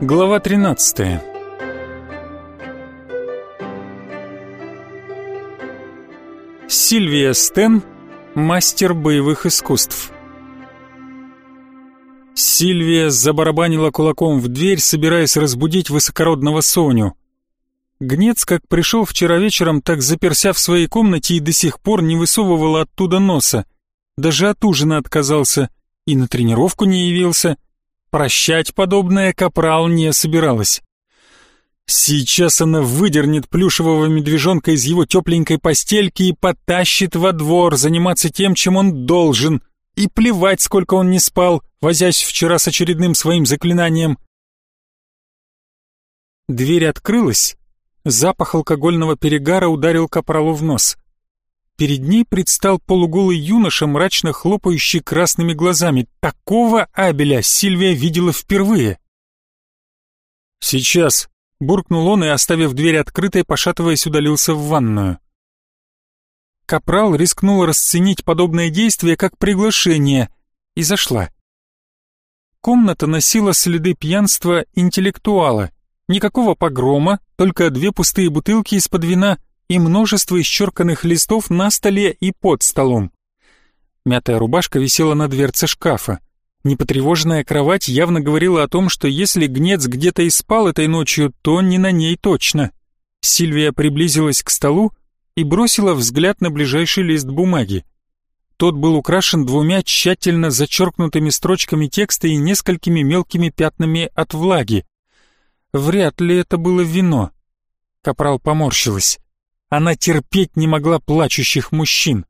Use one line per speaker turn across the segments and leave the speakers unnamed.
Глава 13 Сильвия Стен, мастер боевых искусств. Сильвия забарабанила кулаком в дверь, собираясь разбудить высокородного Соню. Гнец, как пришел вчера вечером, так заперся в своей комнате и до сих пор не высовывал оттуда носа. Даже от ужина отказался и на тренировку не явился. Прощать подобное капрал не собиралась. Сейчас она выдернет плюшевого медвежонка из его тепленькой постельки и потащит во двор заниматься тем, чем он должен. И плевать, сколько он не спал, возясь вчера с очередным своим заклинанием. Дверь открылась. Запах алкогольного перегара ударил капралу в нос. Перед ней предстал полуголый юноша, мрачно хлопающий красными глазами. Такого Абеля Сильвия видела впервые. «Сейчас», — буркнул он и, оставив дверь открытой, пошатываясь, удалился в ванную. Капрал рискнул расценить подобное действие как приглашение и зашла. Комната носила следы пьянства интеллектуала. Никакого погрома, только две пустые бутылки из-под вина — и множество исчерканных листов на столе и под столом. Мятая рубашка висела на дверце шкафа. Непотревоженная кровать явно говорила о том, что если гнец где-то и спал этой ночью, то не на ней точно. Сильвия приблизилась к столу и бросила взгляд на ближайший лист бумаги. Тот был украшен двумя тщательно зачеркнутыми строчками текста и несколькими мелкими пятнами от влаги. Вряд ли это было вино. Капрал поморщилась. Она терпеть не могла плачущих мужчин.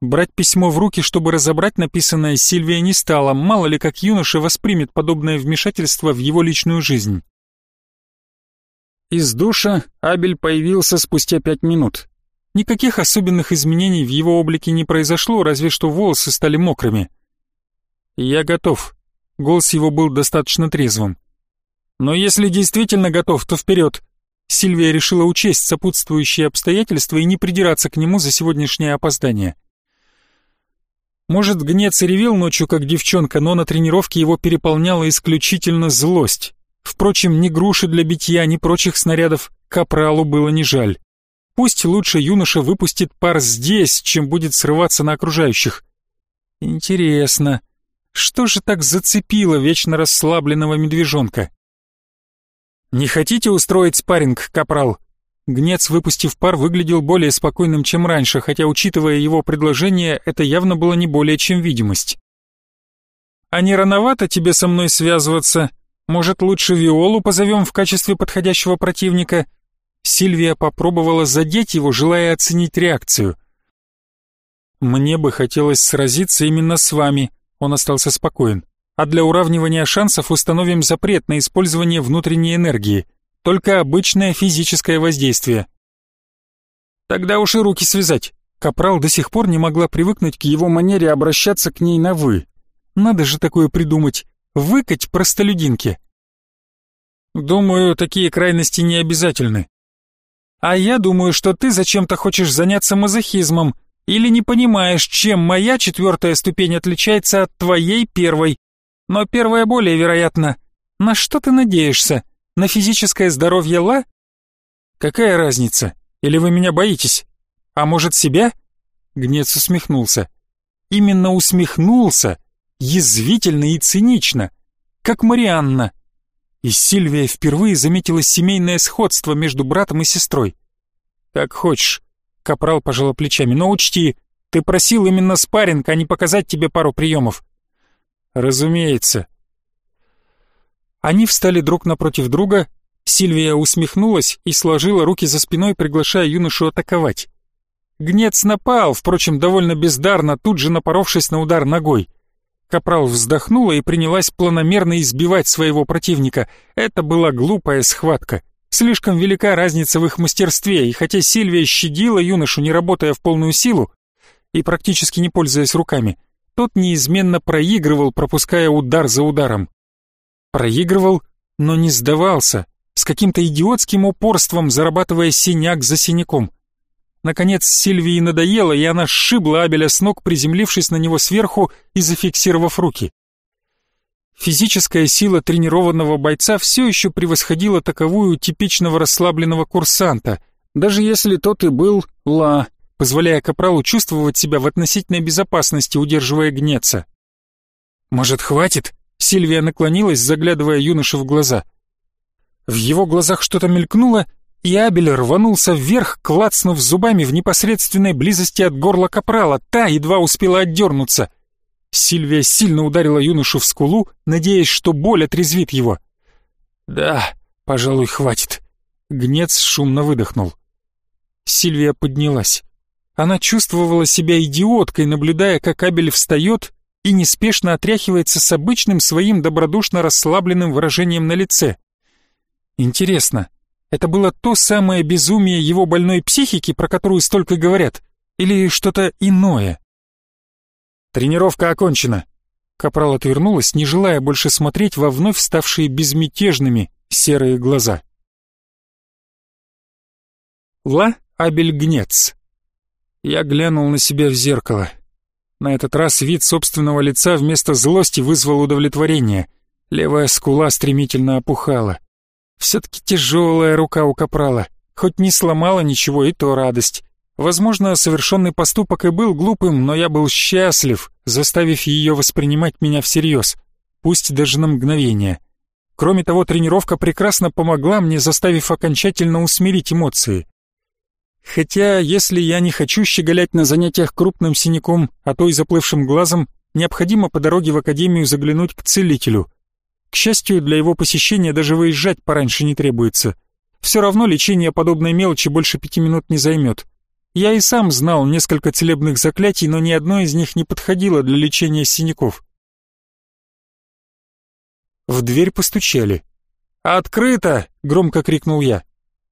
Брать письмо в руки, чтобы разобрать написанное, Сильвия не стала, мало ли как юноша воспримет подобное вмешательство в его личную жизнь. Из душа Абель появился спустя пять минут. Никаких особенных изменений в его облике не произошло, разве что волосы стали мокрыми. «Я готов». Голос его был достаточно трезвым. «Но если действительно готов, то вперед. Сильвия решила учесть сопутствующие обстоятельства и не придираться к нему за сегодняшнее опоздание. Может, гнец и ревел ночью, как девчонка, но на тренировке его переполняла исключительно злость. Впрочем, ни груши для битья, ни прочих снарядов капралу было не жаль. Пусть лучше юноша выпустит пар здесь, чем будет срываться на окружающих. Интересно, что же так зацепило вечно расслабленного медвежонка? «Не хотите устроить спарринг, капрал?» Гнец, выпустив пар, выглядел более спокойным, чем раньше, хотя, учитывая его предложение, это явно было не более чем видимость. «А не рановато тебе со мной связываться? Может, лучше Виолу позовем в качестве подходящего противника?» Сильвия попробовала задеть его, желая оценить реакцию. «Мне бы хотелось сразиться именно с вами», — он остался спокоен а для уравнивания шансов установим запрет на использование внутренней энергии, только обычное физическое воздействие. Тогда уж и руки связать. Капрал до сих пор не могла привыкнуть к его манере обращаться к ней на «вы». Надо же такое придумать. Выкать простолюдинке. Думаю, такие крайности не обязательны. А я думаю, что ты зачем-то хочешь заняться мазохизмом или не понимаешь, чем моя четвертая ступень отличается от твоей первой. Но первое более вероятно. На что ты надеешься? На физическое здоровье Ла? Какая разница? Или вы меня боитесь? А может, себя? Гнец усмехнулся. Именно усмехнулся, язвительно и цинично, как Марианна. И Сильвия впервые заметила семейное сходство между братом и сестрой. «Как хочешь», — Капрал пожала плечами, — «но учти, ты просил именно спарринг, а не показать тебе пару приемов. «Разумеется». Они встали друг напротив друга, Сильвия усмехнулась и сложила руки за спиной, приглашая юношу атаковать. Гнец напал, впрочем, довольно бездарно, тут же напоровшись на удар ногой. Капрал вздохнула и принялась планомерно избивать своего противника. Это была глупая схватка. Слишком велика разница в их мастерстве, и хотя Сильвия щадила юношу, не работая в полную силу и практически не пользуясь руками, тот неизменно проигрывал, пропуская удар за ударом. Проигрывал, но не сдавался, с каким-то идиотским упорством зарабатывая синяк за синяком. Наконец Сильвии надоело, и она сшибла Абеля с ног, приземлившись на него сверху и зафиксировав руки. Физическая сила тренированного бойца все еще превосходила таковую типичного расслабленного курсанта, даже если тот и был ла, позволяя капралу чувствовать себя в относительной безопасности, удерживая гнеца. «Может, хватит?» Сильвия наклонилась, заглядывая юноше в глаза. В его глазах что-то мелькнуло, и Абель рванулся вверх, клацнув зубами в непосредственной близости от горла капрала. Та едва успела отдернуться. Сильвия сильно ударила юношу в скулу, надеясь, что боль отрезвит его. «Да, пожалуй, хватит». Гнец шумно выдохнул. Сильвия поднялась. Она чувствовала себя идиоткой, наблюдая, как Абель встает и неспешно отряхивается с обычным своим добродушно расслабленным выражением на лице. Интересно, это было то самое безумие его больной психики, про которую столько говорят, или что-то иное? Тренировка окончена. Капрал отвернулась, не желая больше смотреть во вновь ставшие безмятежными серые глаза. Ла Абельгнец. Я глянул на себя в зеркало. На этот раз вид собственного лица вместо злости вызвал удовлетворение. Левая скула стремительно опухала. Все-таки тяжелая рука у капрала. Хоть не сломала ничего, и то радость. Возможно, совершенный поступок и был глупым, но я был счастлив, заставив ее воспринимать меня всерьез, пусть даже на мгновение. Кроме того, тренировка прекрасно помогла мне, заставив окончательно усмирить эмоции. Хотя, если я не хочу щеголять на занятиях крупным синяком, а то и заплывшим глазом, необходимо по дороге в академию заглянуть к целителю. К счастью, для его посещения даже выезжать пораньше не требуется. Все равно лечение подобной мелочи больше пяти минут не займет. Я и сам знал несколько целебных заклятий, но ни одно из них не подходило для лечения синяков. В дверь постучали. «Открыто!» — громко крикнул я.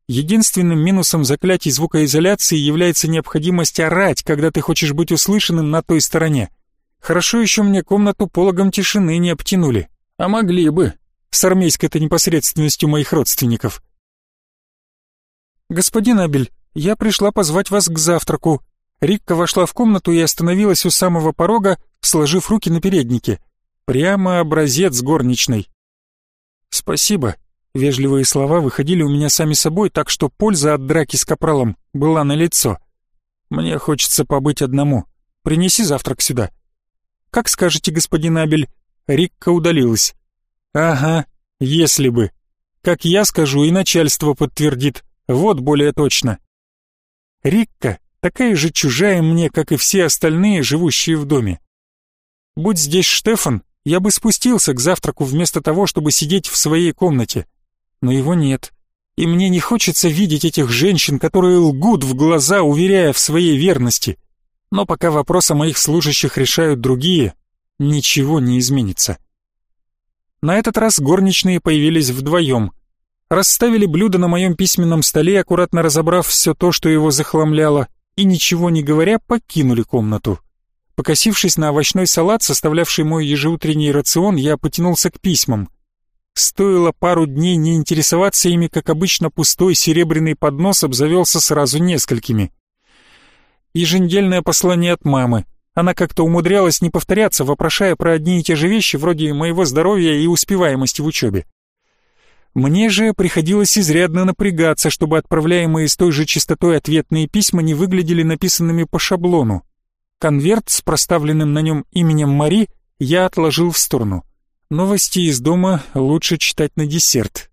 Единственным минусом заклятий звукоизоляции является необходимость орать, когда ты хочешь быть услышанным на той стороне. Хорошо еще мне комнату пологом тишины не обтянули, а могли бы, с армейской-то непосредственностью моих родственников. «Господин Абель, я пришла позвать вас к завтраку». Рикка вошла в комнату и остановилась у самого порога, сложив руки на переднике. Прямо образец горничной. «Спасибо». Вежливые слова выходили у меня сами собой, так что польза от драки с капралом была налицо. «Мне хочется побыть одному. Принеси завтрак сюда». «Как скажете, господин Абель?» Рикка удалилась. «Ага, если бы. Как я скажу, и начальство подтвердит. Вот более точно». Рикка такая же чужая мне, как и все остальные, живущие в доме. Будь здесь Штефан, я бы спустился к завтраку вместо того, чтобы сидеть в своей комнате. Но его нет. И мне не хочется видеть этих женщин, которые лгут в глаза, уверяя в своей верности. Но пока вопрос о моих служащих решают другие, ничего не изменится. На этот раз горничные появились вдвоем — расставили блюда на моем письменном столе, аккуратно разобрав все то, что его захламляло, и, ничего не говоря, покинули комнату. Покосившись на овощной салат, составлявший мой ежеутренний рацион, я потянулся к письмам. Стоило пару дней не интересоваться ими, как обычно пустой серебряный поднос обзавелся сразу несколькими. Еженедельное послание от мамы. Она как-то умудрялась не повторяться, вопрошая про одни и те же вещи, вроде моего здоровья и успеваемости в учебе. Мне же приходилось изрядно напрягаться, чтобы отправляемые с той же частотой ответные письма не выглядели написанными по шаблону. Конверт с проставленным на нем именем Мари я отложил в сторону. Новости из дома лучше читать на десерт.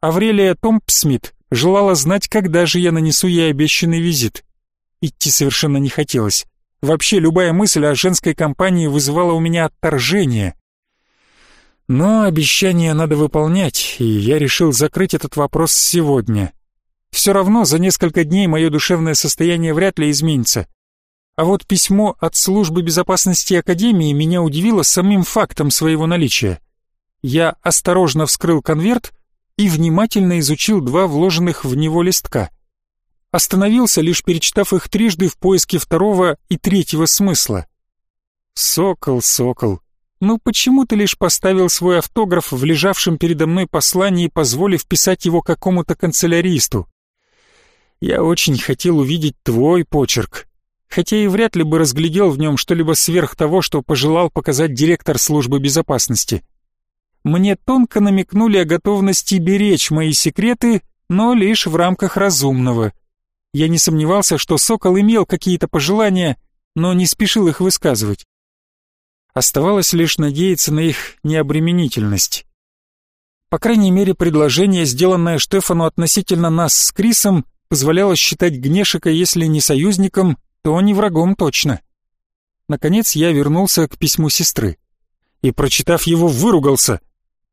Аврелия Томпсмит желала знать, когда же я нанесу ей обещанный визит. Идти совершенно не хотелось. Вообще любая мысль о женской компании вызывала у меня отторжение. Но обещание надо выполнять, и я решил закрыть этот вопрос сегодня. Все равно за несколько дней мое душевное состояние вряд ли изменится. А вот письмо от службы безопасности Академии меня удивило самим фактом своего наличия. Я осторожно вскрыл конверт и внимательно изучил два вложенных в него листка. Остановился, лишь перечитав их трижды в поиске второго и третьего смысла. «Сокол, сокол, ну почему ты лишь поставил свой автограф в лежавшем передо мной послании, позволив писать его какому-то канцеляристу? Я очень хотел увидеть твой почерк. Хотя и вряд ли бы разглядел в нем что-либо сверх того, что пожелал показать директор службы безопасности. Мне тонко намекнули о готовности беречь мои секреты, но лишь в рамках разумного. Я не сомневался, что Сокол имел какие-то пожелания, но не спешил их высказывать. Оставалось лишь надеяться на их необременительность. По крайней мере, предложение, сделанное Штефану относительно нас с Крисом, позволяло считать Гнешика, если не союзником, то не врагом точно. Наконец я вернулся к письму сестры. И, прочитав его, выругался.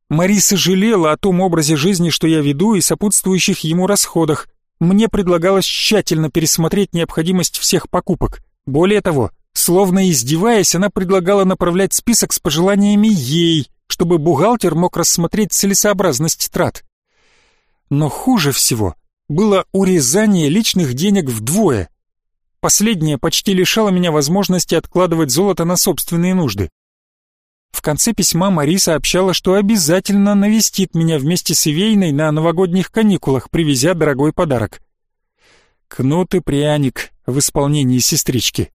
Мари сожалела о том образе жизни, что я веду, и сопутствующих ему расходах. Мне предлагалось тщательно пересмотреть необходимость всех покупок. Более того, словно издеваясь, она предлагала направлять список с пожеланиями ей, чтобы бухгалтер мог рассмотреть целесообразность трат. Но хуже всего было урезание личных денег вдвое. Последнее почти лишало меня возможности откладывать золото на собственные нужды. В конце письма Мари сообщала, что обязательно навестит меня вместе с Ивейной на новогодних каникулах, привезя дорогой подарок. Кнут и пряник в исполнении сестрички.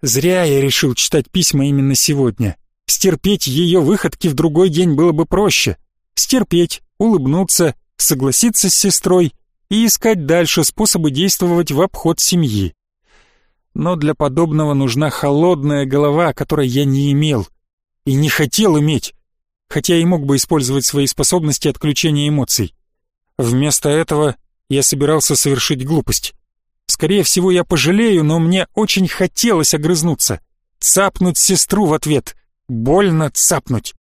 Зря я решил читать письма именно сегодня. Стерпеть ее выходки в другой день было бы проще. Стерпеть, улыбнуться, согласиться с сестрой и искать дальше способы действовать в обход семьи. Но для подобного нужна холодная голова, которой я не имел и не хотел иметь, хотя и мог бы использовать свои способности отключения эмоций. Вместо этого я собирался совершить глупость. Скорее всего, я пожалею, но мне очень хотелось огрызнуться, цапнуть сестру в ответ, больно цапнуть.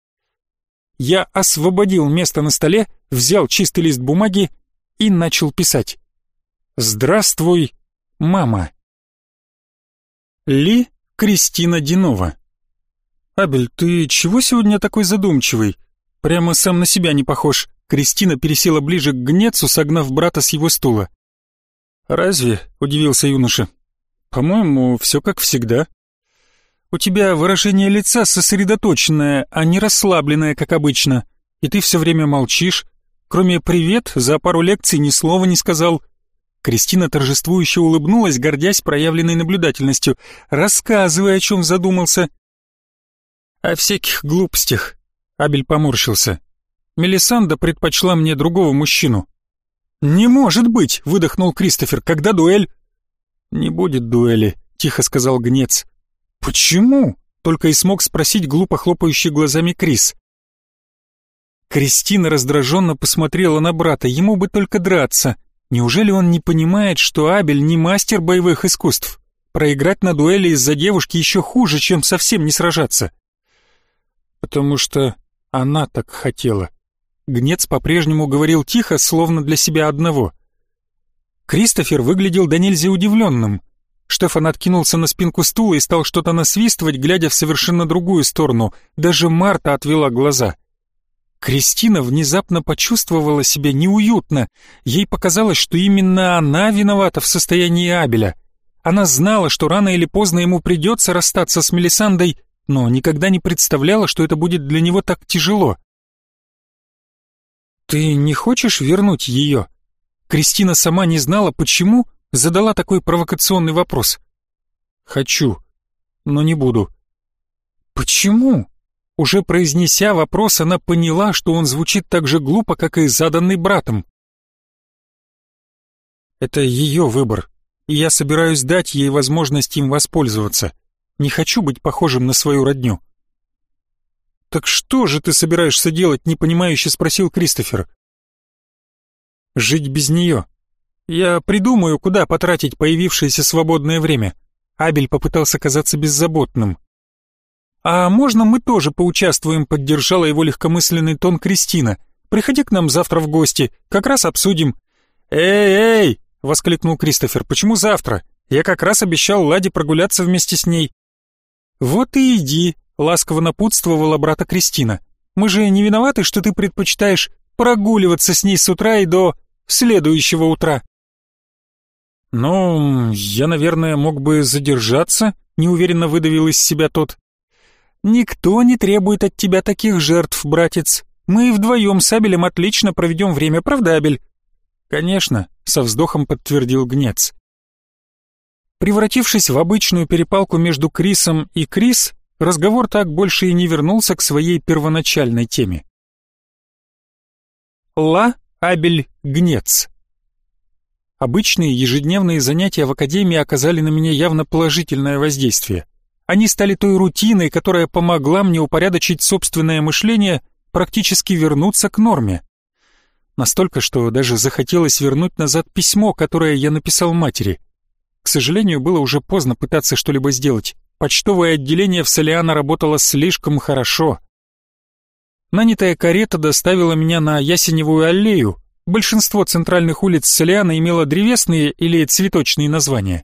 Я освободил место на столе, взял чистый лист бумаги и начал писать. «Здравствуй, мама». Ли Кристина Динова. «Абель, ты чего сегодня такой задумчивый? Прямо сам на себя не похож». Кристина пересела ближе к гнецу, согнав брата с его стула. «Разве?» — удивился юноша. «По-моему, все как всегда. У тебя выражение лица сосредоточенное, а не расслабленное, как обычно, и ты все время молчишь. Кроме «привет» за пару лекций ни слова не сказал». Кристина торжествующе улыбнулась, гордясь проявленной наблюдательностью. «Рассказывай, о чем задумался». «О всяких глупостях», — Абель поморщился. «Мелисанда предпочла мне другого мужчину». «Не может быть!» — выдохнул Кристофер. «Когда дуэль?» «Не будет дуэли», — тихо сказал Гнец. «Почему?» — только и смог спросить глупо хлопающий глазами Крис. Кристина раздраженно посмотрела на брата, ему бы только драться. Неужели он не понимает, что Абель не мастер боевых искусств? Проиграть на дуэли из-за девушки еще хуже, чем совсем не сражаться. Потому что она так хотела. Гнец по-прежнему говорил тихо, словно для себя одного. Кристофер выглядел до нельзя удивленным. Штефан откинулся на спинку стула и стал что-то насвистывать, глядя в совершенно другую сторону. Даже Марта отвела глаза. Кристина внезапно почувствовала себя неуютно. Ей показалось, что именно она виновата в состоянии Абеля. Она знала, что рано или поздно ему придется расстаться с Мелисандой, но никогда не представляла, что это будет для него так тяжело. «Ты не хочешь вернуть ее?» Кристина сама не знала, почему, задала такой провокационный вопрос. «Хочу, но не буду». «Почему?» Уже произнеся вопрос, она поняла, что он звучит так же глупо, как и заданный братом. «Это ее выбор, и я собираюсь дать ей возможность им воспользоваться. Не хочу быть похожим на свою родню». «Так что же ты собираешься делать?» — непонимающе спросил Кристофер. «Жить без нее. Я придумаю, куда потратить появившееся свободное время». Абель попытался казаться беззаботным. «А можно мы тоже поучаствуем?» — поддержала его легкомысленный тон Кристина. «Приходи к нам завтра в гости, как раз обсудим». «Эй, эй!» — воскликнул Кристофер. «Почему завтра? Я как раз обещал Ладе прогуляться вместе с ней». «Вот и иди», ласково напутствовала брата Кристина. «Мы же не виноваты, что ты предпочитаешь прогуливаться с ней с утра и до следующего утра». «Ну, я, наверное, мог бы задержаться», — неуверенно выдавил из себя тот. «Никто не требует от тебя таких жертв, братец. Мы вдвоем с Абелем отлично проведем время, правда, Абель?» «Конечно», — со вздохом подтвердил Гнец. Превратившись в обычную перепалку между Крисом и Крис, разговор так больше и не вернулся к своей первоначальной теме. Ла Абель Гнец Обычные ежедневные занятия в академии оказали на меня явно положительное воздействие. Они стали той рутиной, которая помогла мне упорядочить собственное мышление, практически вернуться к норме. Настолько, что даже захотелось вернуть назад письмо, которое я написал матери. К сожалению, было уже поздно пытаться что-либо сделать. Почтовое отделение в Солиано работало слишком хорошо. Нанятая карета доставила меня на Ясеневую аллею, Большинство центральных улиц Солиана имело древесные или цветочные названия.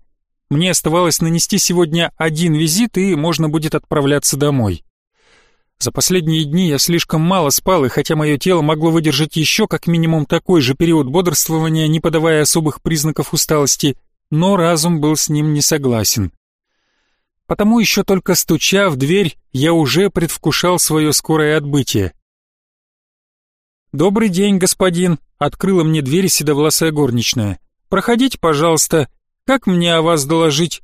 Мне оставалось нанести сегодня один визит, и можно будет отправляться домой. За последние дни я слишком мало спал, и хотя мое тело могло выдержать еще как минимум такой же период бодрствования, не подавая особых признаков усталости, но разум был с ним не согласен. Потому еще только стуча в дверь, я уже предвкушал свое скорое отбытие. «Добрый день, господин», Открыла мне дверь седовласая горничная. «Проходите, пожалуйста. Как мне о вас доложить?»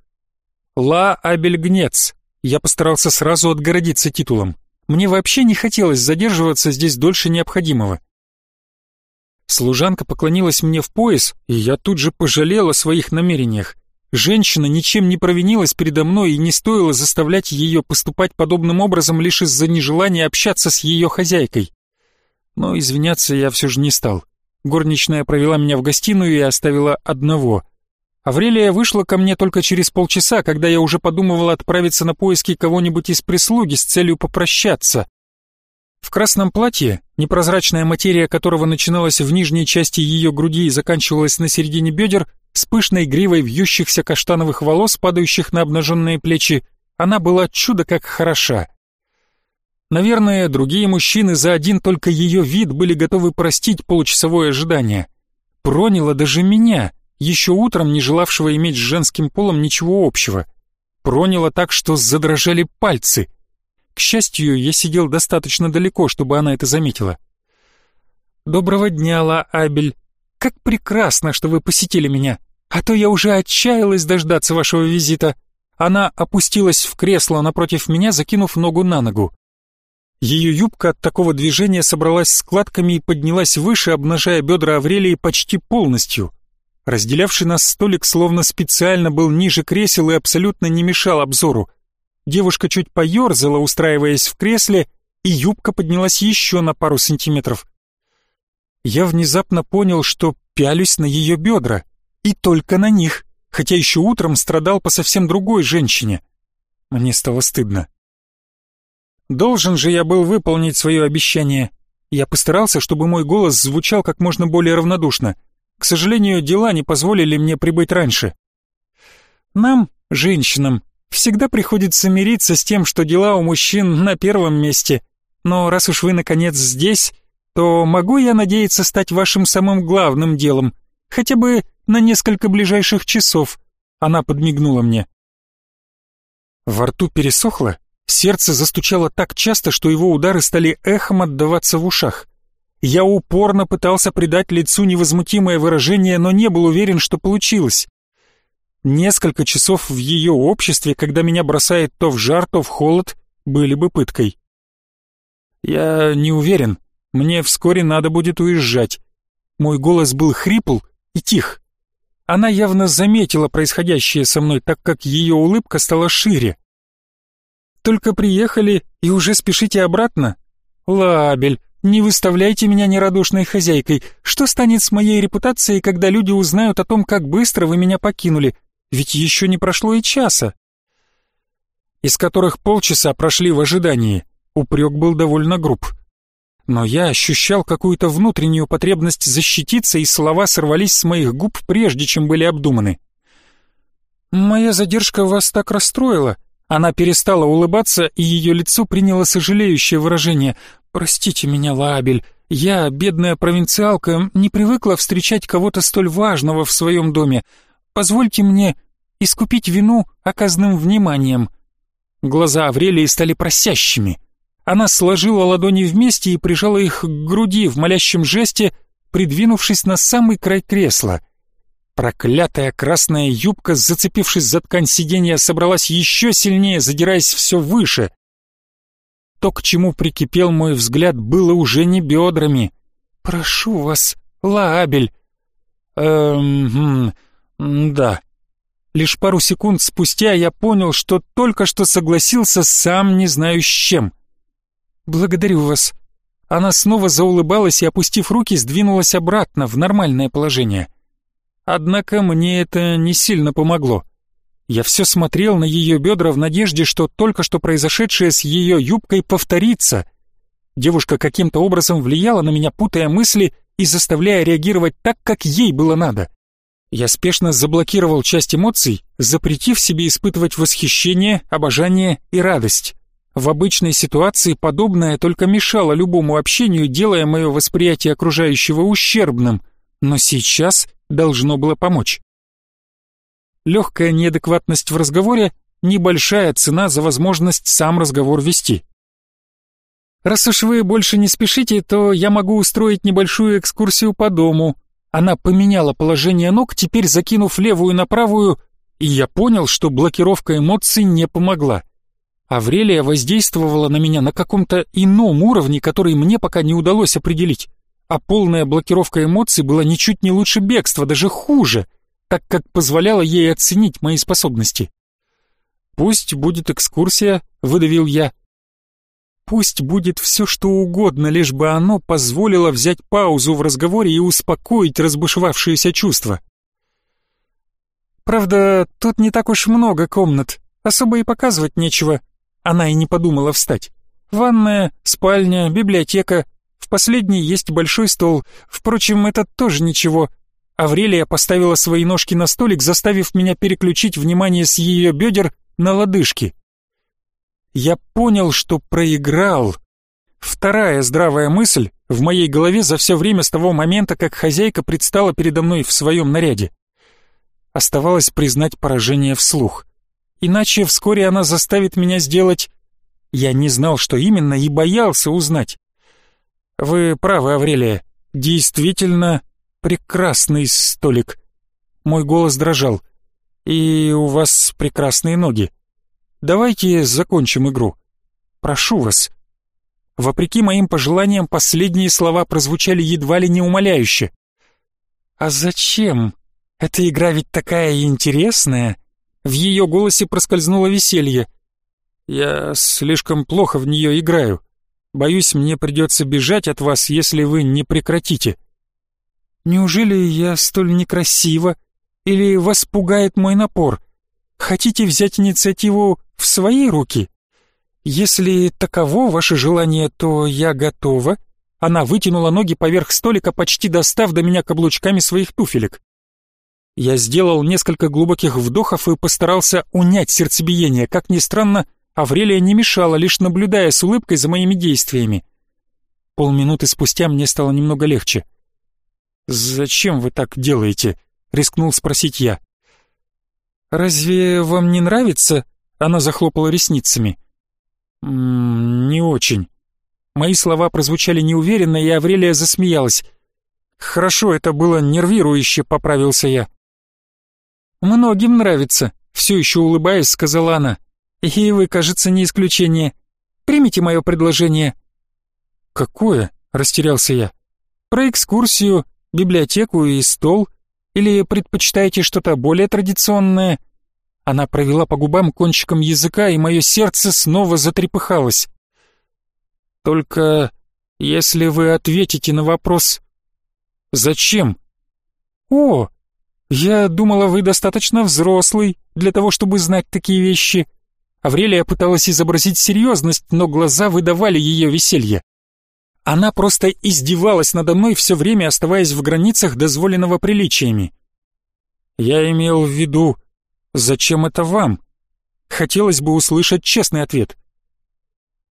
«Ла Абельгнец». Я постарался сразу отгородиться титулом. Мне вообще не хотелось задерживаться здесь дольше необходимого. Служанка поклонилась мне в пояс, и я тут же пожалел о своих намерениях. Женщина ничем не провинилась передо мной, и не стоило заставлять ее поступать подобным образом лишь из-за нежелания общаться с ее хозяйкой. Но извиняться я все же не стал. Горничная провела меня в гостиную и оставила одного. Аврелия вышла ко мне только через полчаса, когда я уже подумывал отправиться на поиски кого-нибудь из прислуги с целью попрощаться. В красном платье, непрозрачная материя которого начиналась в нижней части ее груди и заканчивалась на середине бедер, с пышной гривой вьющихся каштановых волос, падающих на обнаженные плечи, она была чудо как хороша. Наверное, другие мужчины за один только ее вид были готовы простить получасовое ожидание. Проняло даже меня, еще утром не желавшего иметь с женским полом ничего общего. Проняло так, что задрожали пальцы. К счастью, я сидел достаточно далеко, чтобы она это заметила. «Доброго дня, Ла Абель. Как прекрасно, что вы посетили меня. А то я уже отчаялась дождаться вашего визита». Она опустилась в кресло напротив меня, закинув ногу на ногу. Ее юбка от такого движения собралась складками и поднялась выше, обнажая бедра Аврелии почти полностью. Разделявший нас столик словно специально был ниже кресел и абсолютно не мешал обзору. Девушка чуть поерзала, устраиваясь в кресле, и юбка поднялась еще на пару сантиметров. Я внезапно понял, что пялюсь на ее бедра, и только на них, хотя еще утром страдал по совсем другой женщине. Мне стало стыдно. Должен же я был выполнить свое обещание. Я постарался, чтобы мой голос звучал как можно более равнодушно. К сожалению, дела не позволили мне прибыть раньше. Нам, женщинам, всегда приходится мириться с тем, что дела у мужчин на первом месте. Но раз уж вы наконец здесь, то могу я надеяться стать вашим самым главным делом, хотя бы на несколько ближайших часов. Она подмигнула мне. Во рту пересохло, Сердце застучало так часто, что его удары стали эхом отдаваться в ушах. Я упорно пытался придать лицу невозмутимое выражение, но не был уверен, что получилось. Несколько часов в ее обществе, когда меня бросает то в жар, то в холод, были бы пыткой. Я не уверен. Мне вскоре надо будет уезжать. Мой голос был хрипл и тих. Она явно заметила происходящее со мной, так как ее улыбка стала шире. Только приехали и уже спешите обратно? Лабель, не выставляйте меня нерадушной хозяйкой. Что станет с моей репутацией, когда люди узнают о том, как быстро вы меня покинули? Ведь еще не прошло и часа. Из которых полчаса прошли в ожидании. Упрек был довольно груб. Но я ощущал какую-то внутреннюю потребность защититься, и слова сорвались с моих губ, прежде чем были обдуманы. «Моя задержка вас так расстроила», она перестала улыбаться, и ее лицо приняло сожалеющее выражение. «Простите меня, Лаабель, я, бедная провинциалка, не привыкла встречать кого-то столь важного в своем доме. Позвольте мне искупить вину оказанным вниманием». Глаза Аврелии стали просящими. Она сложила ладони вместе и прижала их к груди в молящем жесте, придвинувшись на самый край кресла. Проклятая красная юбка, зацепившись за ткань сиденья, собралась еще сильнее, задираясь все выше. То, к чему прикипел мой взгляд, было уже не бедрами. «Прошу вас, Лаабель». «Эм... да». Лишь пару секунд спустя я понял, что только что согласился сам не знаю с чем. «Благодарю вас». Она снова заулыбалась и, опустив руки, сдвинулась обратно в нормальное положение. Однако мне это не сильно помогло. Я все смотрел на ее бедра в надежде, что только что произошедшее с ее юбкой повторится. Девушка каким-то образом влияла на меня, путая мысли и заставляя реагировать так, как ей было надо. Я спешно заблокировал часть эмоций, запретив себе испытывать восхищение, обожание и радость. В обычной ситуации подобное только мешало любому общению, делая мое восприятие окружающего ущербным, но сейчас должно было помочь. Легкая неадекватность в разговоре – небольшая цена за возможность сам разговор вести. «Раз уж вы больше не спешите, то я могу устроить небольшую экскурсию по дому». Она поменяла положение ног, теперь закинув левую на правую, и я понял, что блокировка эмоций не помогла. Аврелия воздействовала на меня на каком-то ином уровне, который мне пока не удалось определить а полная блокировка эмоций была ничуть не лучше бегства, даже хуже, так как позволяла ей оценить мои способности. «Пусть будет экскурсия», — выдавил я. «Пусть будет все, что угодно, лишь бы оно позволило взять паузу в разговоре и успокоить разбушевавшиеся чувства». «Правда, тут не так уж много комнат, особо и показывать нечего». Она и не подумала встать. «Ванная, спальня, библиотека, в последней есть большой стол. Впрочем, это тоже ничего. Аврелия поставила свои ножки на столик, заставив меня переключить внимание с ее бедер на лодыжки. Я понял, что проиграл. Вторая здравая мысль в моей голове за все время с того момента, как хозяйка предстала передо мной в своем наряде. Оставалось признать поражение вслух. Иначе вскоре она заставит меня сделать... Я не знал, что именно, и боялся узнать. Вы правы, Аврелия. Действительно прекрасный столик. Мой голос дрожал. И у вас прекрасные ноги. Давайте закончим игру. Прошу вас. Вопреки моим пожеланиям, последние слова прозвучали едва ли не умоляюще. «А зачем? Эта игра ведь такая интересная!» В ее голосе проскользнуло веселье. «Я слишком плохо в нее играю. Боюсь, мне придется бежать от вас, если вы не прекратите. Неужели я столь некрасива? Или вас пугает мой напор? Хотите взять инициативу в свои руки? Если таково ваше желание, то я готова. Она вытянула ноги поверх столика, почти достав до меня каблучками своих туфелек. Я сделал несколько глубоких вдохов и постарался унять сердцебиение. Как ни странно, Аврелия не мешала, лишь наблюдая с улыбкой за моими действиями. Полминуты спустя мне стало немного легче. «Зачем вы так делаете?» — рискнул спросить я. «Разве вам не нравится?» — она захлопала ресницами. «М -м, «Не очень». Мои слова прозвучали неуверенно, и Аврелия засмеялась. «Хорошо, это было нервирующе», — поправился я. «Многим нравится», — все еще улыбаясь, сказала она. И вы, кажется, не исключение. Примите мое предложение». «Какое?» — растерялся я. «Про экскурсию, библиотеку и стол? Или предпочитаете что-то более традиционное?» Она провела по губам кончиком языка, и мое сердце снова затрепыхалось. «Только если вы ответите на вопрос «Зачем?» «О, я думала, вы достаточно взрослый для того, чтобы знать такие вещи. Аврелия пыталась изобразить серьезность, но глаза выдавали ее веселье. Она просто издевалась надо мной все время, оставаясь в границах дозволенного приличиями. Я имел в виду, зачем это вам? Хотелось бы услышать честный ответ.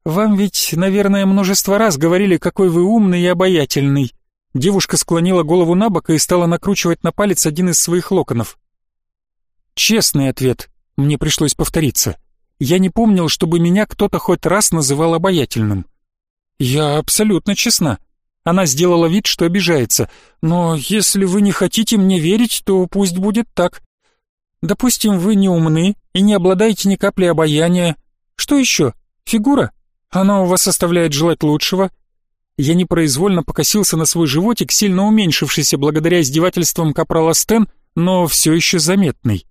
Вам ведь, наверное, множество раз говорили, какой вы умный и обаятельный. Девушка склонила голову на бок и стала накручивать на палец один из своих локонов. Честный ответ, мне пришлось повториться я не помнил, чтобы меня кто-то хоть раз называл обаятельным. Я абсолютно честна. Она сделала вид, что обижается. «Но если вы не хотите мне верить, то пусть будет так. Допустим, вы не умны и не обладаете ни капли обаяния. Что еще? Фигура? Она у вас оставляет желать лучшего. Я непроизвольно покосился на свой животик, сильно уменьшившийся благодаря издевательствам капрала Стен, но все еще заметный.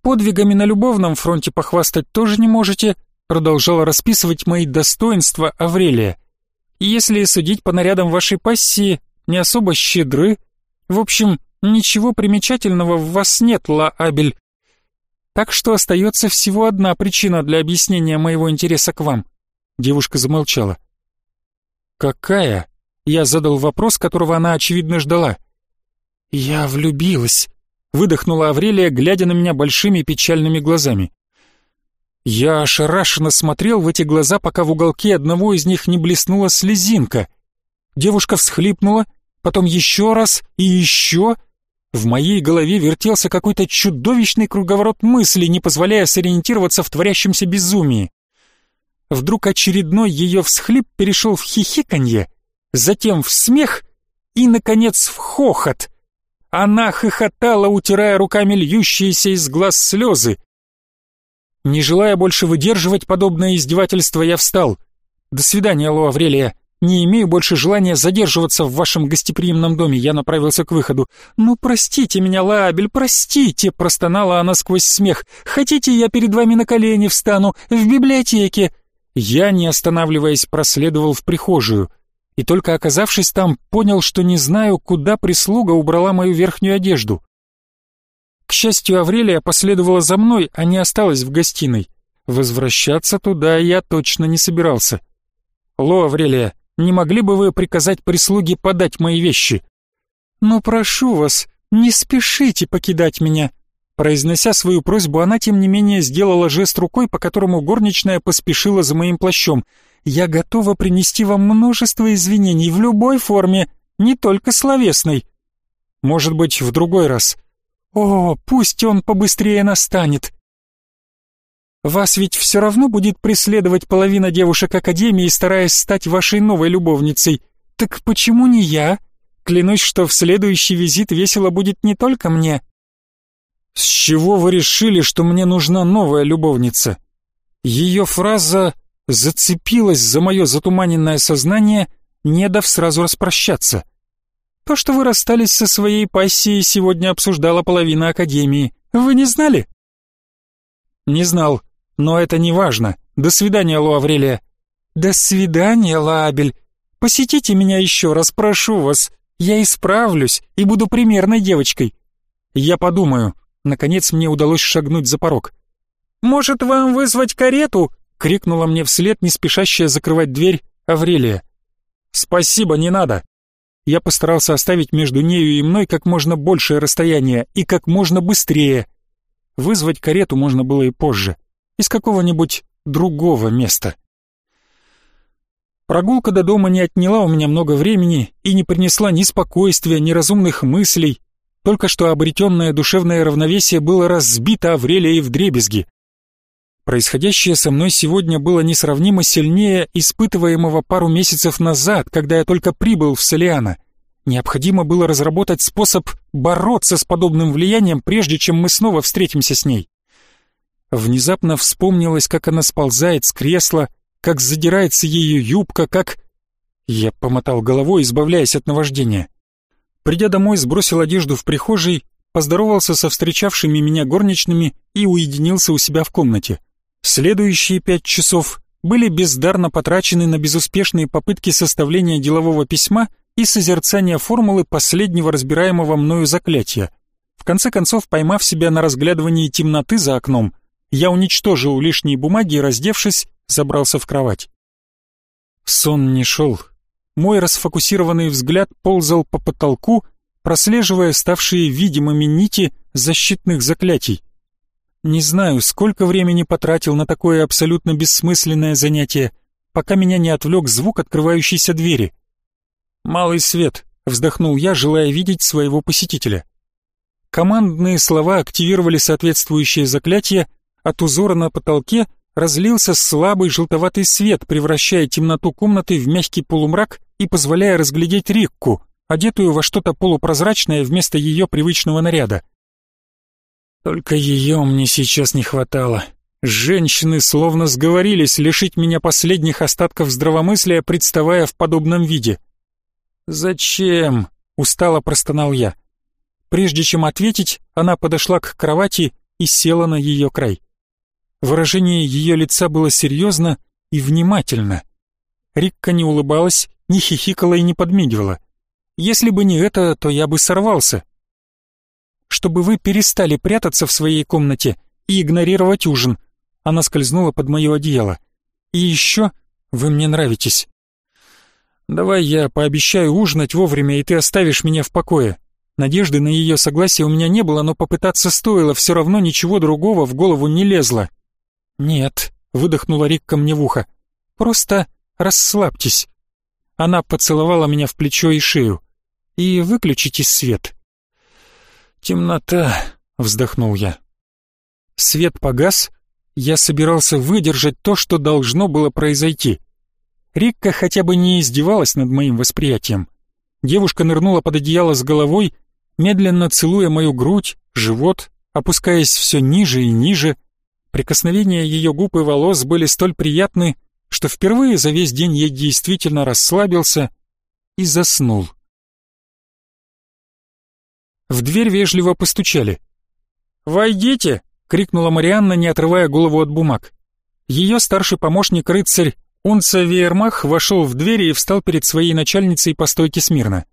«Подвигами на любовном фронте похвастать тоже не можете», продолжала расписывать мои достоинства Аврелия. «Если судить по нарядам вашей пассии, не особо щедры. В общем, ничего примечательного в вас нет, Ла Абель. Так что остается всего одна причина для объяснения моего интереса к вам». Девушка замолчала. «Какая?» Я задал вопрос, которого она, очевидно, ждала. «Я влюбилась», — выдохнула Аврелия, глядя на меня большими печальными глазами. Я ошарашенно смотрел в эти глаза, пока в уголке одного из них не блеснула слезинка. Девушка всхлипнула, потом еще раз и еще. В моей голове вертелся какой-то чудовищный круговорот мыслей, не позволяя сориентироваться в творящемся безумии. Вдруг очередной ее всхлип перешел в хихиканье, затем в смех и, наконец, в хохот. Она хохотала, утирая руками льющиеся из глаз слезы. Не желая больше выдерживать подобное издевательство, я встал. «До свидания, Ло Аврелия. Не имею больше желания задерживаться в вашем гостеприимном доме». Я направился к выходу. «Ну, простите меня, Лабель, простите!» Простонала она сквозь смех. «Хотите, я перед вами на колени встану? В библиотеке?» Я, не останавливаясь, проследовал в прихожую и только оказавшись там, понял, что не знаю, куда прислуга убрала мою верхнюю одежду. К счастью, Аврелия последовала за мной, а не осталась в гостиной. Возвращаться туда я точно не собирался. «Ло, Аврелия, не могли бы вы приказать прислуге подать мои вещи?» «Ну, прошу вас, не спешите покидать меня», Произнося свою просьбу, она, тем не менее, сделала жест рукой, по которому горничная поспешила за моим плащом. «Я готова принести вам множество извинений в любой форме, не только словесной. Может быть, в другой раз. О, пусть он побыстрее настанет!» «Вас ведь все равно будет преследовать половина девушек Академии, стараясь стать вашей новой любовницей. Так почему не я? Клянусь, что в следующий визит весело будет не только мне». «С чего вы решили, что мне нужна новая любовница?» Ее фраза зацепилась за мое затуманенное сознание, не дав сразу распрощаться. То, что вы расстались со своей пассией, сегодня обсуждала половина Академии. Вы не знали? Не знал, но это не важно. До свидания, Лу Аврелия. До свидания, Лабель. Посетите меня еще раз, прошу вас. Я исправлюсь и буду примерной девочкой. Я подумаю. Наконец мне удалось шагнуть за порог. «Может, вам вызвать карету?» — крикнула мне вслед, не спешащая закрывать дверь, Аврелия. «Спасибо, не надо!» Я постарался оставить между нею и мной как можно большее расстояние и как можно быстрее. Вызвать карету можно было и позже, из какого-нибудь другого места. Прогулка до дома не отняла у меня много времени и не принесла ни спокойствия, ни разумных мыслей, только что обретенное душевное равновесие было разбито Аврелией в дребезги. Происходящее со мной сегодня было несравнимо сильнее испытываемого пару месяцев назад, когда я только прибыл в Солиана. Необходимо было разработать способ бороться с подобным влиянием, прежде чем мы снова встретимся с ней. Внезапно вспомнилось, как она сползает с кресла, как задирается ее юбка, как... Я помотал головой, избавляясь от наваждения. Придя домой, сбросил одежду в прихожей, поздоровался со встречавшими меня горничными и уединился у себя в комнате. Следующие пять часов были бездарно потрачены на безуспешные попытки составления делового письма и созерцания формулы последнего разбираемого мною заклятия. В конце концов, поймав себя на разглядывании темноты за окном, я уничтожил лишние бумаги и, раздевшись, забрался в кровать. Сон не шел. Мой расфокусированный взгляд ползал по потолку, прослеживая ставшие видимыми нити защитных заклятий. Не знаю, сколько времени потратил на такое абсолютно бессмысленное занятие, пока меня не отвлек звук открывающейся двери. «Малый свет», — вздохнул я, желая видеть своего посетителя. Командные слова активировали соответствующее заклятие, от узора на потолке разлился слабый желтоватый свет, превращая темноту комнаты в мягкий полумрак и позволяя разглядеть Рикку, одетую во что-то полупрозрачное вместо ее привычного наряда. Только ее мне сейчас не хватало. Женщины словно сговорились лишить меня последних остатков здравомыслия, представая в подобном виде. «Зачем?» — устало простонал я. Прежде чем ответить, она подошла к кровати и села на ее край. Выражение ее лица было серьезно и внимательно. Рикка не улыбалась, не хихикала и не подмигивала. Если бы не это, то я бы сорвался. Чтобы вы перестали прятаться в своей комнате и игнорировать ужин. Она скользнула под мое одеяло. И еще вы мне нравитесь. Давай я пообещаю ужинать вовремя, и ты оставишь меня в покое. Надежды на ее согласие у меня не было, но попытаться стоило, все равно ничего другого в голову не лезло. «Нет», — выдохнула Рикка мне в ухо, — «просто расслабьтесь». Она поцеловала меня в плечо и шею. «И выключите свет». «Темнота», — вздохнул я. Свет погас, я собирался выдержать то, что должно было произойти. Рикка хотя бы не издевалась над моим восприятием. Девушка нырнула под одеяло с головой, медленно целуя мою грудь, живот, опускаясь все ниже и ниже, Прикосновения ее губ и волос были столь приятны, что впервые за весь день я действительно расслабился и заснул. В дверь вежливо постучали. «Войдите!» — крикнула Марианна, не отрывая голову от бумаг. Ее старший помощник, рыцарь Унца Веермах, вошел в дверь и встал перед своей начальницей по стойке смирно.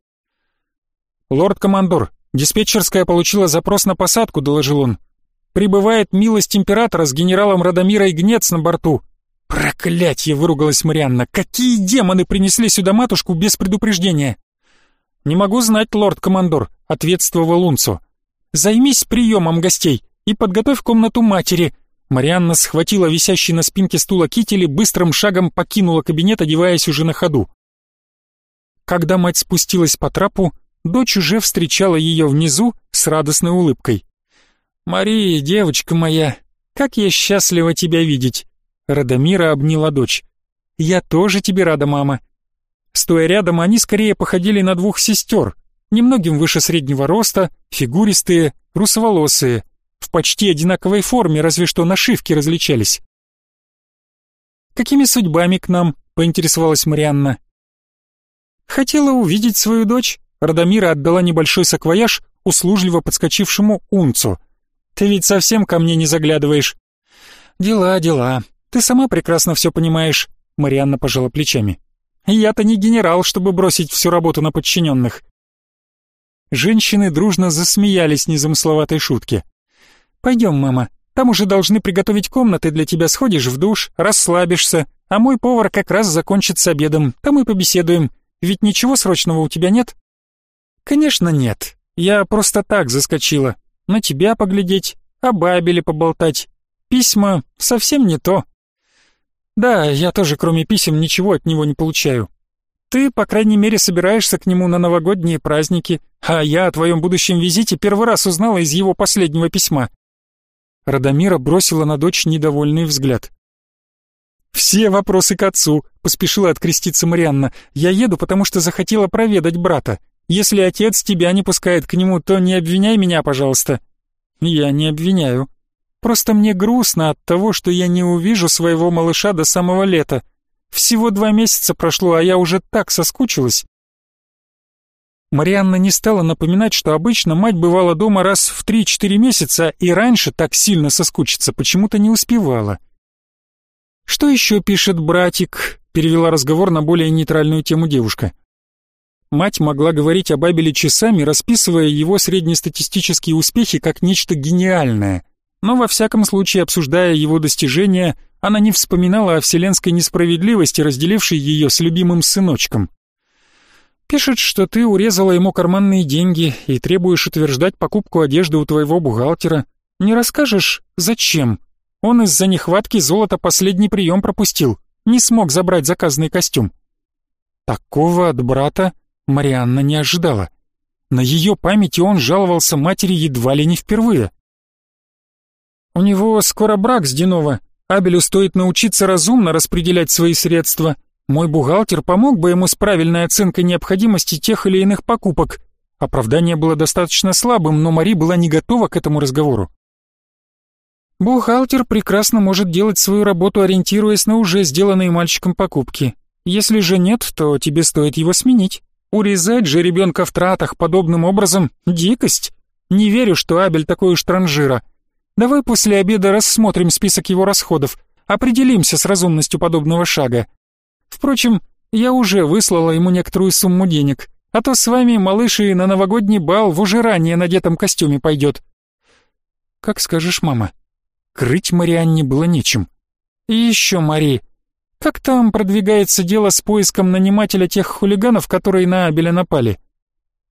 «Лорд-командор, диспетчерская получила запрос на посадку», — доложил он. Прибывает милость императора с генералом Радомирой Гнец на борту. Проклятье, выругалась Марианна. Какие демоны принесли сюда матушку без предупреждения? Не могу знать, лорд-командор, ответствовал Лунцо. Займись приемом гостей и подготовь комнату матери. Марианна схватила висящий на спинке стула китель и быстрым шагом покинула кабинет, одеваясь уже на ходу. Когда мать спустилась по трапу, дочь уже встречала ее внизу с радостной улыбкой. «Мария, девочка моя, как я счастлива тебя видеть!» Радомира обняла дочь. «Я тоже тебе рада, мама». Стоя рядом, они скорее походили на двух сестер, немногим выше среднего роста, фигуристые, русоволосые, в почти одинаковой форме, разве что нашивки различались. «Какими судьбами к нам?» — поинтересовалась Марианна. «Хотела увидеть свою дочь», — Радомира отдала небольшой саквояж услужливо подскочившему унцу — ты ведь совсем ко мне не заглядываешь. Дела, дела. Ты сама прекрасно все понимаешь. Марианна пожала плечами. Я-то не генерал, чтобы бросить всю работу на подчиненных. Женщины дружно засмеялись незамысловатой шутке. «Пойдем, мама, там уже должны приготовить комнаты для тебя, сходишь в душ, расслабишься, а мой повар как раз закончит с обедом, там и побеседуем. Ведь ничего срочного у тебя нет?» «Конечно нет. Я просто так заскочила на тебя поглядеть, о Бабеле поболтать. Письма совсем не то. Да, я тоже кроме писем ничего от него не получаю. Ты, по крайней мере, собираешься к нему на новогодние праздники, а я о твоем будущем визите первый раз узнала из его последнего письма. Радомира бросила на дочь недовольный взгляд. «Все вопросы к отцу», — поспешила откреститься Марианна. «Я еду, потому что захотела проведать брата. Если отец тебя не пускает к нему, то не обвиняй меня, пожалуйста». «Я не обвиняю. Просто мне грустно от того, что я не увижу своего малыша до самого лета. Всего два месяца прошло, а я уже так соскучилась». Марианна не стала напоминать, что обычно мать бывала дома раз в три-четыре месяца и раньше так сильно соскучиться почему-то не успевала. «Что еще пишет братик?» — перевела разговор на более нейтральную тему девушка. Мать могла говорить о Бабеле часами, расписывая его среднестатистические успехи как нечто гениальное. Но во всяком случае, обсуждая его достижения, она не вспоминала о вселенской несправедливости, разделившей ее с любимым сыночком. «Пишет, что ты урезала ему карманные деньги и требуешь утверждать покупку одежды у твоего бухгалтера. Не расскажешь, зачем? Он из-за нехватки золота последний прием пропустил, не смог забрать заказанный костюм». Такого от брата Марианна не ожидала. На ее памяти он жаловался матери едва ли не впервые. «У него скоро брак с Динова, Абелю стоит научиться разумно распределять свои средства. Мой бухгалтер помог бы ему с правильной оценкой необходимости тех или иных покупок. Оправдание было достаточно слабым, но Мари была не готова к этому разговору. Бухгалтер прекрасно может делать свою работу, ориентируясь на уже сделанные мальчиком покупки. Если же нет, то тебе стоит его сменить. Урезать же ребенка в тратах подобным образом — дикость. Не верю, что Абель такой уж транжира. Давай после обеда рассмотрим список его расходов, определимся с разумностью подобного шага. Впрочем, я уже выслала ему некоторую сумму денег, а то с вами малыш и на новогодний бал в уже ранее надетом костюме пойдет. Как скажешь, мама. Крыть Марианне было нечем. И еще, Мари, как там продвигается дело с поиском нанимателя тех хулиганов, которые на Абеля напали?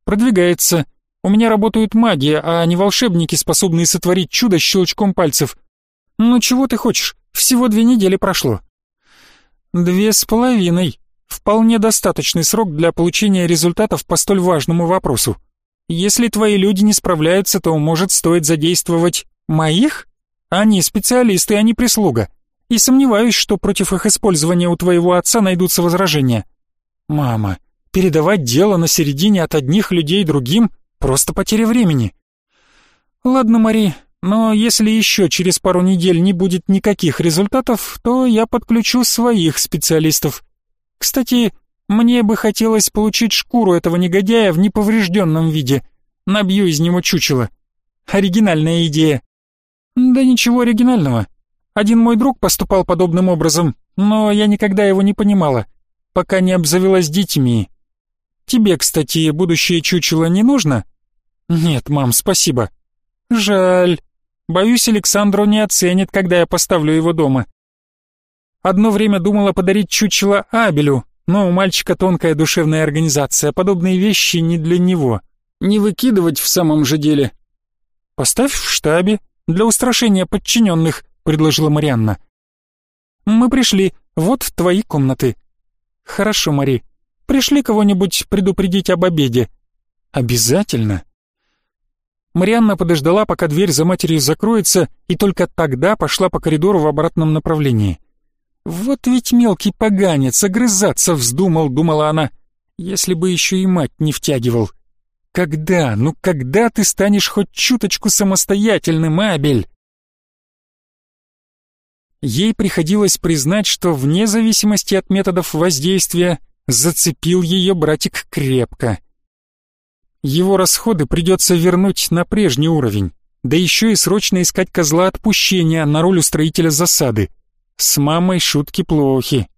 Продвигается. У меня работают маги, а не волшебники, способные сотворить чудо щелчком пальцев. Ну чего ты хочешь? Всего две недели прошло. Две с половиной. Вполне достаточный срок для получения результатов по столь важному вопросу. Если твои люди не справляются, то, может, стоит задействовать моих? Они специалисты, а не прислуга. И сомневаюсь, что против их использования у твоего отца найдутся возражения. Мама, передавать дело на середине от одних людей другим Просто потеря времени. Ладно, Мари, но если еще через пару недель не будет никаких результатов, то я подключу своих специалистов. Кстати, мне бы хотелось получить шкуру этого негодяя в неповрежденном виде. Набью из него чучело. Оригинальная идея. Да ничего оригинального. Один мой друг поступал подобным образом, но я никогда его не понимала, пока не обзавелась детьми. Тебе, кстати, будущее чучело не нужно? Нет, мам, спасибо. Жаль. Боюсь, Александру не оценит, когда я поставлю его дома. Одно время думала подарить чучело Абелю, но у мальчика тонкая душевная организация, подобные вещи не для него. Не выкидывать в самом же деле. Поставь в штабе, для устрашения подчиненных, предложила Марианна. Мы пришли, вот твои комнаты. Хорошо, Мари. Пришли кого-нибудь предупредить об обеде. Обязательно. Марианна подождала, пока дверь за матерью закроется, и только тогда пошла по коридору в обратном направлении. «Вот ведь мелкий поганец, огрызаться вздумал», — думала она, «если бы еще и мать не втягивал». «Когда, ну когда ты станешь хоть чуточку самостоятельным, Абель?» Ей приходилось признать, что вне зависимости от методов воздействия Зацепил ее братик крепко. Его расходы придется вернуть на прежний уровень, да еще и срочно искать козла отпущения на роль устроителя засады. С мамой шутки плохи.